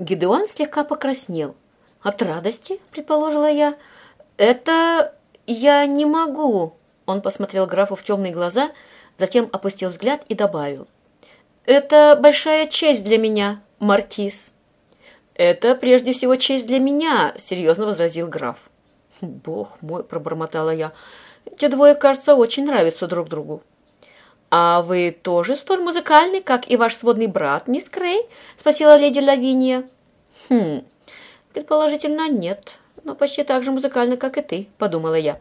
Гидеон слегка покраснел. «От радости?» — предположила я. «Это я не могу!» Он посмотрел графу в темные глаза, затем опустил взгляд и добавил. «Это большая честь для меня, маркиз». «Это прежде всего честь для меня», — серьезно возразил граф. «Бог мой!» — пробормотала я. «Эти двое, кажется, очень нравятся друг другу». «А вы тоже столь музыкальный, как и ваш сводный брат, мисс Крей?» — спросила леди Лавиния. «Хм, предположительно, нет, но почти так же музыкально, как и ты», — подумала я.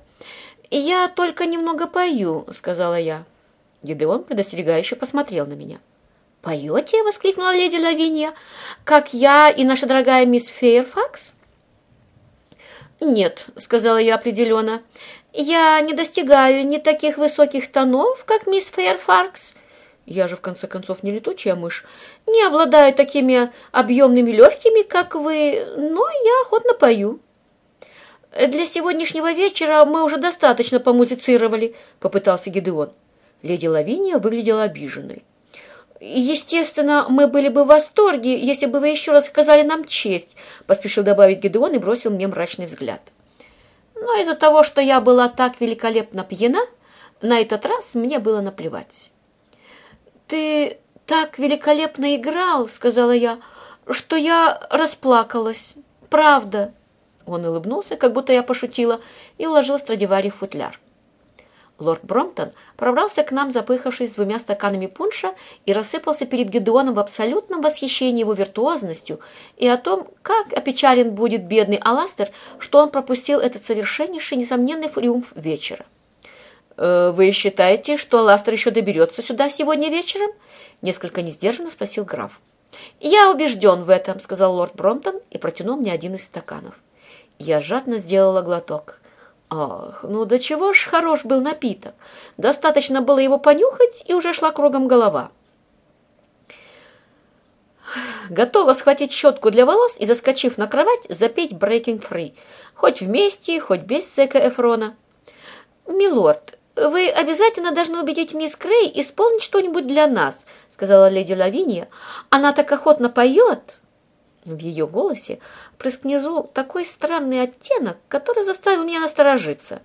«Я только немного пою», — сказала я. Гидеон предостерегающе посмотрел на меня. «Поете?» — воскликнула леди Лавиния. «Как я и наша дорогая мисс Фейерфакс?» «Нет», — сказала я определенно. «Я не достигаю ни таких высоких тонов, как мисс Фейерфакс. Я же, в конце концов, не летучая мышь. Не обладаю такими объемными легкими, как вы, но я охотно пою». «Для сегодняшнего вечера мы уже достаточно помузицировали», — попытался Гидеон. Леди Лавиния выглядела обиженной. «Естественно, мы были бы в восторге, если бы вы еще раз сказали нам честь», поспешил добавить Гедеон и бросил мне мрачный взгляд. Но из-за того, что я была так великолепно пьяна, на этот раз мне было наплевать. «Ты так великолепно играл», — сказала я, — «что я расплакалась. Правда». Он улыбнулся, как будто я пошутила, и уложил Страдивари в футляр. Лорд Бромптон пробрался к нам, запыхавшись двумя стаканами пунша, и рассыпался перед Гедеоном в абсолютном восхищении его виртуозностью и о том, как опечален будет бедный Аластер, что он пропустил этот совершеннейший, несомненный триумф вечера. «Э, «Вы считаете, что Аластер еще доберется сюда сегодня вечером?» Несколько несдержанно спросил граф. «Я убежден в этом», — сказал лорд Бромптон и протянул мне один из стаканов. Я жадно сделала глоток. Ах, ну до чего ж хорош был напиток. Достаточно было его понюхать, и уже шла кругом голова. Готова схватить щетку для волос и, заскочив на кровать, запеть «Breaking Free». Хоть вместе, хоть без Зека Эфрона. «Милорд, вы обязательно должны убедить мисс Крей исполнить что-нибудь для нас», сказала леди Лавиния. «Она так охотно поет». В ее голосе проскнизул такой странный оттенок, который заставил меня насторожиться.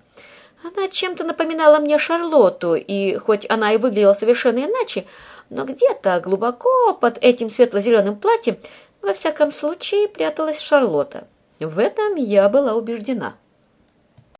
Она чем-то напоминала мне Шарлотту, и хоть она и выглядела совершенно иначе, но где-то глубоко под этим светло-зеленым платьем во всяком случае пряталась Шарлотта. В этом я была убеждена.